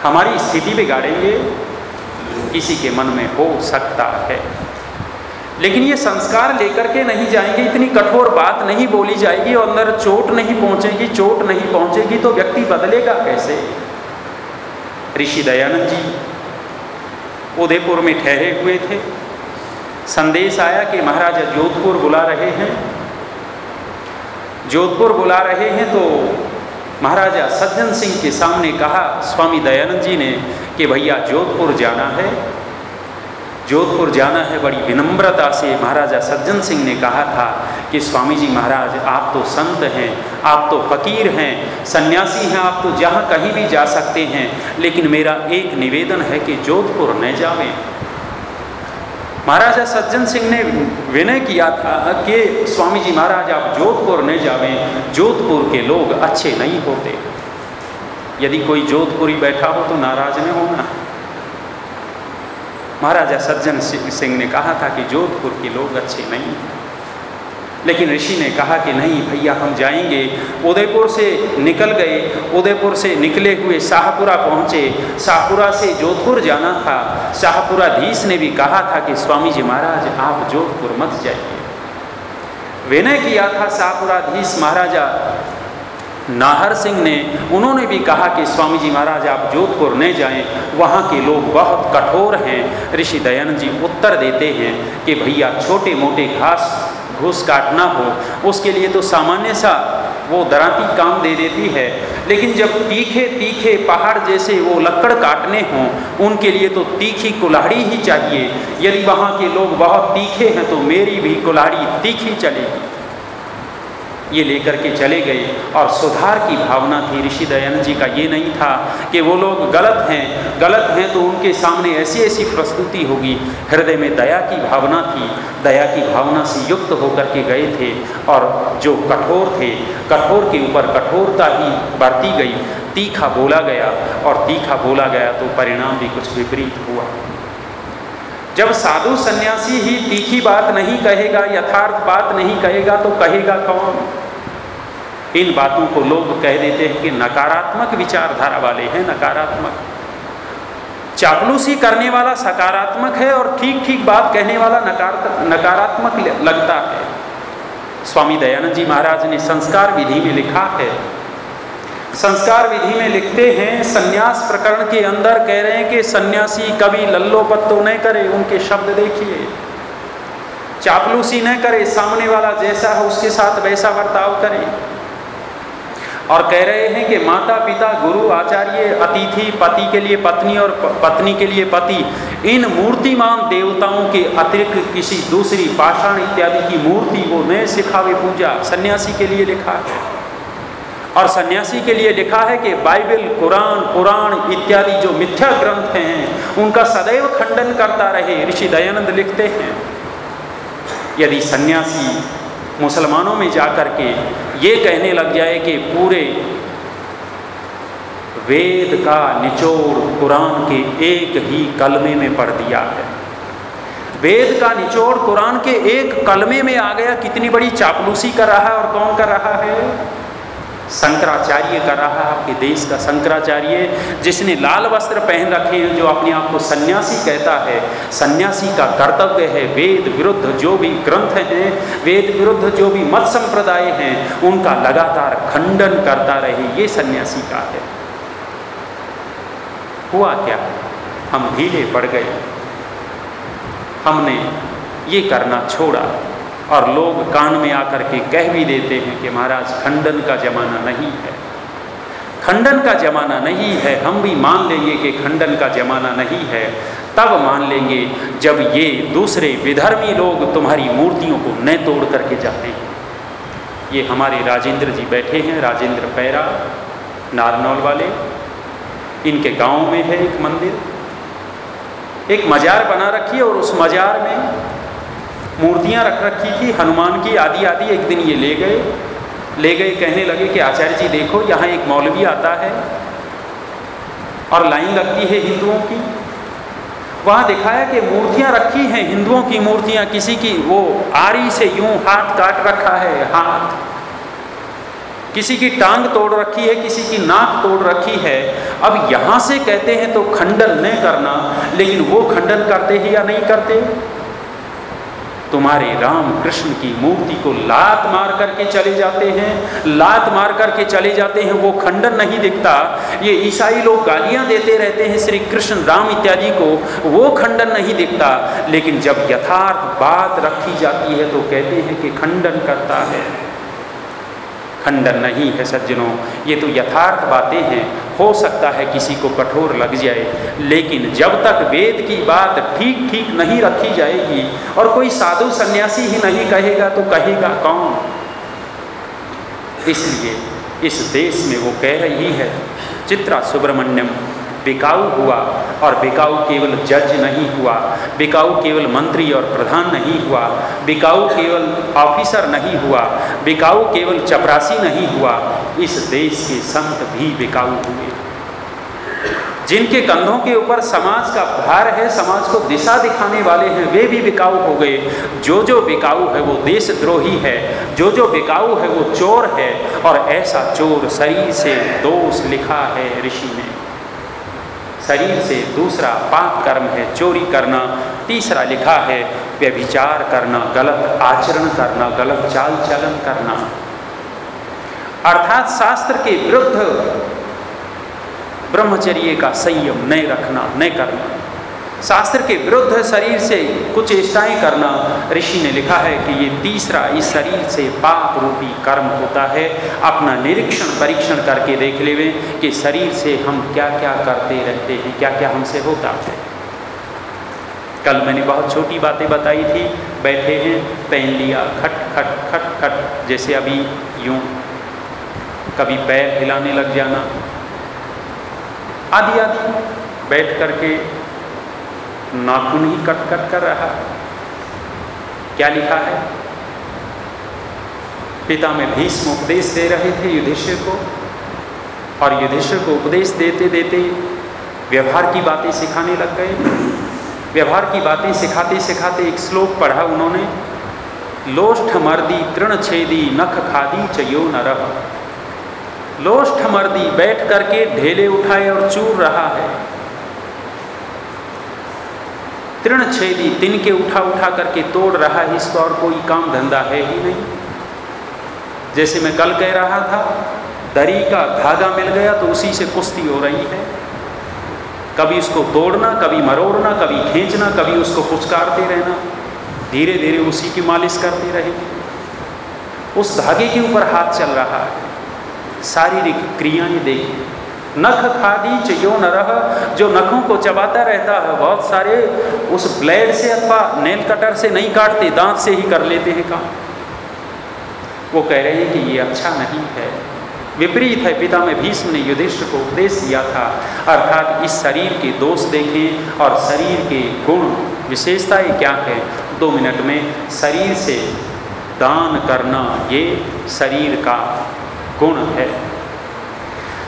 हमारी स्थिति बिगाड़ेंगे। किसी के मन में हो सकता है। लेकिन ये संस्कार लेकर के नहीं जाएँगे, इतनी कठोर बात नहीं बोली जाएगी और अंदर चोट नहीं पहुंचेगी, चोट नहीं पहुंचेगी तो व्यक्ति बदलेगा कैसे? ऋषि दयानंद जी उदयपुर में ठहरे हुए थे। संदेश आया कि महाराजा जोधपुर बुला रहे हैं। जोधपुर बुला रहे हैं तो महाराजा सज्जन सिंह के सामने कहा, स्वामी दयानंद जी ने कि भैया जोधपुर जाना है। जोधपुर जाना है, बड़ी विनम्रता से महाराजा सज्जन सिंह ने कहा था कि स्वामी जी महाराज, आप तो संत हैं, आप तो फकीर हैं, सन्यासी हैं, आप तो जहाँ कहीं भी जा सकते हैं, लेकिन मेरा एक निवेदन है कि जोधपुर न जावें। महाराजा, सज्जन सिंह ने विनय किया था कि स्वामी जी महाराज, आप जोधपुर न जावे। जोधपुर के लोग अच्छे नहीं होते। यदि कोई जोधपुरी बैठा हो तो नाराज़ नहीं होना। महाराजा, सज्जन सिंह ने कहा था कि जोधपुर के लोग अच्छे नहीं लेकिन ऋषि ने कहा कि नहीं, भैया, हम जाएँगे। उदयपुर से निकल गए। उदयपुर से निकले हुए शाहपुरा पहुँचे। शाहपुरा से जोधपुर जाना था। शाहपुराधीश ने भी कहा था कि स्वामी जी महाराज, आप जोधपुर मत जाइए। विनय किया था शाहपुराधीश महाराजा। नाहर सिंह ने, उन्होंने भी कहा कि स्वामी जी महाराज, आप जोधपुर न जाएँ। वहाँ के लोग बहुत कठोर हैं। ऋषि दयानंद जी उत्तर देते हैं कि, भैया छोटे मोटे घास घूस काटना हो। उसके लिए तो सामान्य सा वो दराती काम दे देती है। लेकिन जब तीखे तीखे पहाड़ जैसे वो लकड़ काटने हों, उनके लिए तो तीखी कुल्हाड़ी ही चाहिए। यदि वहाँ के लोग बहुत तीखे हैं तो मेरी भी कुल्हाड़ी तीखी चलेगी। ये लेकर के चले गए। और सुधार की भावना थी ऋषि दयानंद जी का। ये नहीं था कि वो लोग गलत हैं। गलत हैं तो उनके सामने ऐसी ऐसी प्रस्तुति होगी। हृदय में दया की भावना थी। दया की भावना से युक्त होकर के गए थे और जो कठोर थे, कठोर के ऊपर कठोरता ही बरती गई। तीखा बोला गया और तीखा बोला गया तो परिणाम भी कुछ विपरीत हुआ। जब साधु सन्यासी ही तीखी बात नहीं कहेगा, यथार्थ बात नहीं कहेगा तो कहेगा कौन? इन बातों को लोग कह देते हैं कि नकारात्मक विचारधारा वाले हैं, नकारात्मक। चापलूसी करने वाला सकारात्मक है और ठीक ठीक बात कहने वाला नकार, नकारात्मक लगता है। स्वामी दयानंद जी महाराज ने संस्कार विधि में लिखा है। संस्कार विधि में लिखते हैं, सन्यास प्रकरण के अंदर कह रहे हैं कि सन्यासी कभी लल्लो पत्तो न करे, उनके शब्द देखिए। चापलूसी न करे, सामने वाला जैसा है उसके साथ वैसा बर्ताव करे। और कह रहे हैं कि माता पिता, गुरु, आचार्य, अतिथि, पति के लिए पत्नी और पत्नी के लिए पति, इन मूर्तिमान देवताओं के अतिरिक्त किसी दूसरी पाषाण इत्यादि की मूर्ति वो न सिखावे पूजा सन्यासी के लिए लिखा है। और सन्यासी के लिए लिखा है कि बाइबल, कुरान, पुराण इत्यादि जो मिथ्या ग्रंथ हैं, उनका सदैव खंडन करता रहे, ऋषि दयानंद लिखते हैं। यदि सन्यासी मुसलमानों में जाकर के ये कहने लग जाए कि पूरे वेद का निचोड़ कुरान के एक ही कलमे में पढ़ दिया है। वेद का निचोड़ कुरान के एक कलमे में आ गया, कितनी बड़ी चापलूसी कर रहा है और कौन कर रहा है? शंकराचार्य कर रहा है आपके देश का शंकराचार्य, जिसने लाल वस्त्र पहन रखे हैं, जो अपने आप को सन्यासी कहता है। सन्यासी का कर्तव्य है वेद विरुद्ध जो भी ग्रंथ हैं, वेद विरुद्ध जो भी मत संप्रदाय हैं, उनका लगातार खंडन करता रहे, ये सन्यासी का है। हुआ क्या? हम ढीले पड़ गए। हमने ये करना छोड़ा। और लोग कान में आकर के कह भी देते हैं कि महाराज, खंडन का जमाना नहीं है। खंडन का जमाना नहीं है। हम भी मान लेंगे कि खंडन का जमाना नहीं है। तब मान लेंगे जब ये दूसरे विधर्मी लोग तुम्हारी मूर्तियों को न तोड़ करके जाते हैं। ये हमारे राजेंद्र जी बैठे हैं, राजेंद्र पैरा, नारनौल वाले। इनके गाँव में है एक मंदिर। एक मजार बना रखी है और उस मजार में मूर्तियाँ रख रखी थी, हनुमान की आदि आदि एक दिन ये ले गए। ले गए, कहने लगे कि आचार्य जी देखो, यहाँ एक मौलवी आता है और लाइन लगती है हिंदुओं की। वहाँ दिखाया कि मूर्तियाँ रखी हैं, हिंदुओं की मूर्तियाँ, किसी की, वो आरी से यूँ हाथ काट रखा है, हाथ। किसी की टांग तोड़ रखी है, किसी की नाक तोड़ रखी है। अब यहाँ से कहते हैं तो खंडन न करना, लेकिन वो खंडन करते ही या नहीं करते? तुम्हारे राम कृष्ण की मूर्ति को लात मार करके चले जाते हैं। लात मार करके चले जाते हैं, वो खंडन नहीं दिखता। ये ईसाई लोग गालियाँ देते रहते हैं श्री कृष्ण राम इत्यादि को, वो खंडन नहीं दिखता। लेकिन जब यथार्थ बात रखी जाती है तो कहते हैं कि खंडन करता है। खंडन नहीं है सज्जनों। ये तो यथार्थ बातें हैं। हो सकता है किसी को कठोर लग जाए, लेकिन जब तक वेद की बात ठीक ठीक नहीं रखी जाएगी और कोई साधु सन्यासी ही नहीं कहेगा तो कहेगा कौन? इसलिए इस देश में वो कह रही है, चित्रा सुब्रमण्यम बिकाऊ हुआ और बिकाऊ केवल जज नहीं हुआ, बिकाऊ केवल मंत्री और प्रधान नहीं हुआ, बिकाऊ केवल ऑफिसर नहीं हुआ, बिकाऊ केवल चपरासी नहीं हुआ, इस देश के संत भी बिकाऊ हुए। जिनके कंधों के ऊपर समाज का भार है, समाज को दिशा दिखाने वाले हैं, वे भी बिकाऊ हो गए। जो जो बिकाऊ है, वो देशद्रोही है। जो जो बिकाऊ है, वो चोर है। और ऐसा चोर शरीर से दोष लिखा है ऋषि ने। शरीर से दूसरा पाप कर्म है, चोरी करना। तीसरा लिखा है, व्यभिचार करना, गलत आचरण करना, गलत चाल चलन करना। अर्थात शास्त्र के विरुद्ध ब्रह्मचर्य का संयम नहीं रखना, नहीं करना। शास्त्र के विरुद्ध शरीर से कुछ चेष्टाएँ करना, ऋषि ने लिखा है कि ये तीसरा इस शरीर से पाप रूपी कर्म होता है। अपना निरीक्षण, परीक्षण करके देख ले कि शरीर से हम क्या क्या करते रहते हैं क्या क्या हमसे होता है। कल मैंने बहुत छोटी बातें बताई थी, बैठे हैं, पहन लिया, खट खट खट खट, जैसे अभी यूँ कभी पैर हिलाने लग जाना। आदि आदि बैठ करके नाखून ही कट कट कर रहा क्या लिखा है? पिता में भीष्म उपदेश दे रहे थे युधिष्ठिर को, और युधिष्ठिर को उपदेश देते देते व्यवहार की बातें सिखाने लग गए। व्यवहार की बातें सिखाते सिखाते एक श्लोक पढ़ा उन्होंने, लोष्ठ मर्दी तृण छेदी नख खादी चयो न रह लोष्ठ मर्दी बैठ करके ढेले उठाए और चूर रहा है। तृण छेदी तिन के उठा उठा करके तोड़ रहा है इसका और कोई काम धंधा है ही नहीं। जैसे मैं कल कह रहा था, दरी का धागा मिल गया तो उसी से कुश्ती हो रही है। कभी उसको तोड़ना, कभी मरोड़ना, कभी खींचना, कभी उसको पुचकारते रहना धीरे धीरे उसी की मालिश करते रहेगी। उस धागे के ऊपर हाथ चल रहा है, शारीरिक क्रियाएँ देखिए। नख खादी चयो न रह जो नखों को चबाता रहता है, बहुत सारे उस ब्लेड से अथवा नेल कटर से नहीं काटते, दांत से ही कर लेते हैं काम। वो कह रहे हैं कि ये अच्छा नहीं है। विपरीत है, पिता में भीष्म ने युधिष्ठ को उपदेश दिया था। अर्थात इस शरीर के दोष देखें और शरीर के गुण विशेषताएँ क्या है? दो मिनट में शरीर से दान करना, ये शरीर का गुण है।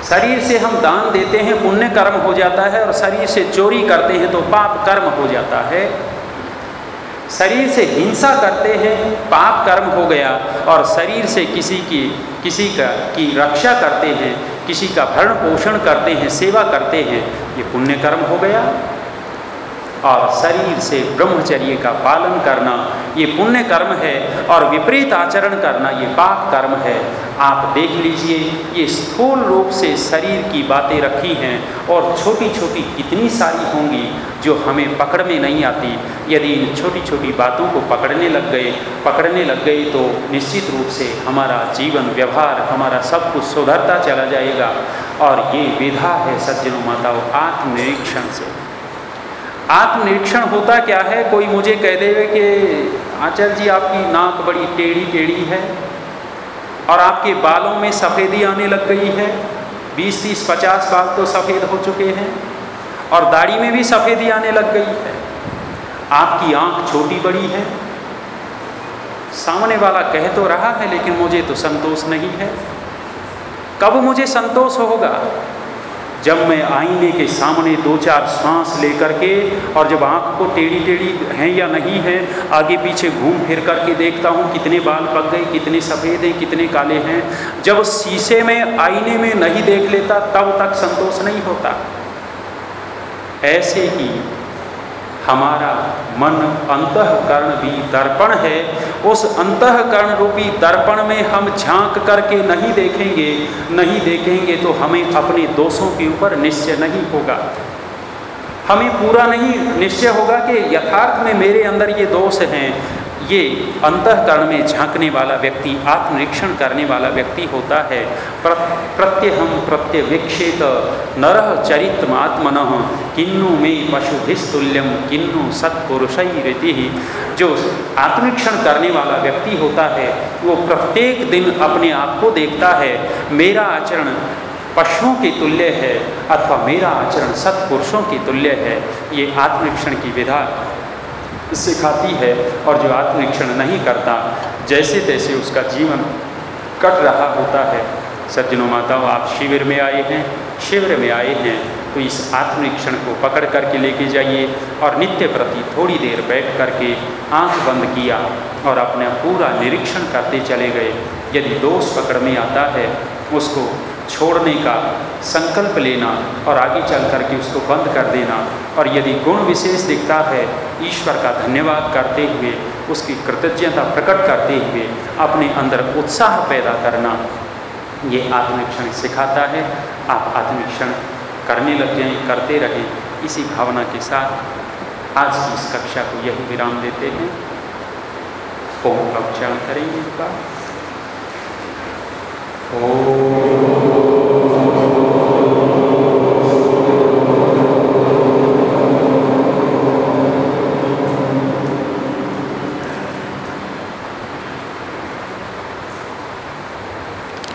शरीर से हम दान देते हैं, पुण्य कर्म हो जाता है और शरीर से चोरी करते हैं तो पाप कर्म हो जाता है। शरीर से हिंसा करते हैं, पाप कर्म हो गया और शरीर से किसी की, किसी का, की रक्षा करते हैं, किसी का भरण पोषण करते हैं, सेवा करते हैं, ये पुण्य कर्म हो गया। और शरीर से ब्रह्मचर्य का पालन करना, ये पुण्य कर्म है और विपरीत आचरण करना, ये पाप कर्म है। आप देख लीजिए, ये स्थूल रूप से शरीर की बातें रखी हैं और छोटी छोटी कितनी सारी होंगी जो हमें पकड़ में नहीं आती। यदि इन छोटी छोटी बातों को पकड़ने लग गए, पकड़ने लग गए तो निश्चित रूप से हमारा जीवन, व्यवहार, हमारा सब कुछ सुधरता चला जाएगा। और ये विधा है सज्जनों, माताओं, आत्मनिरीक्षण से। आत्मनिरीक्षण होता क्या है? कोई मुझे कह देवे कि आचार्य जी, आपकी नाक बड़ी टेढ़ी टेढ़ी है और आपके बालों में सफ़ेदी आने लग गई है। बीस, तीस, पचास बाल तो सफ़ेद हो चुके हैं और दाढ़ी में भी सफ़ेदी आने लग गई है। आपकी आँख छोटी बड़ी है। सामने वाला कह तो रहा है, लेकिन मुझे तो संतोष नहीं है। कब मुझे संतोष होगा? जब मैं आईने के सामने दो चार सांस लेकर के और जब आँख को टेढ़ी टेढ़ी है या नहीं है, आगे पीछे घूम फिर करके देखता हूँ कितने बाल पक गए, कितने सफ़ेद हैं, कितने काले हैं। जब शीशे में, आईने में नहीं देख लेता, तब तक संतोष नहीं होता। ऐसे ही हमारा मन अंतकरण भी दर्पण है। उस अंतकरण रूपी दर्पण में हम झाँक करके नहीं देखेंगे नहीं देखेंगे तो हमें अपने दोषों के ऊपर निश्चय नहीं होगा। हमें पूरा नहीं, निश्चय होगा कि यथार्थ में मेरे अंदर ये दोष हैं। ये अंतकरण में झांकने वाला व्यक्ति, आत्मनिरीक्षण करने वाला व्यक्ति होता है। प्रत्यहम प्रत्यविक्षेत नर चरित्रमात्मन किन्नु में पशुभिस्तुल्यम किन्नु सत्पुरुष रीति जो आत्मनिरीक्षण करने वाला व्यक्ति होता है, वो प्रत्येक दिन अपने आप को देखता है, मेरा आचरण पशुओं के तुल्य है, अथवा मेरा आचरण सत्पुरुषों के तुल्य है। ये आत्मनिरीक्षण की विधा सिखाती है और जो आत्मनिरीक्षण नहीं करता जैसे तैसे उसका जीवन कट रहा होता है। सज्जनों माताओं, आप शिविर में आए हैं, शिविर में आए हैं तो इस आत्मनिरीक्षण को पकड़ करके लेके जाइए और नित्य प्रति थोड़ी देर बैठ करके आँख बंद किया और अपना पूरा निरीक्षण करते चले गए। यदि दोष पकड़ में आता है, उसको छोड़ने का संकल्प लेना और आगे चल करके उसको बंद कर देना। और यदि गुण विशेष दिखता है, ईश्वर का धन्यवाद करते हुए, उसकी कृतज्ञता प्रकट करते हुए अपने अंदर उत्साह पैदा करना, ये आत्मवीक्षण सिखाता है। आप आत्मवीक्षण करने लग जाएँ, करते रहें। इसी भावना के साथ आज की इस कक्षा को यही विराम देते हैं। ओम का उच्चारण करेंगे बार ओम।